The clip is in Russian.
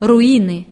руины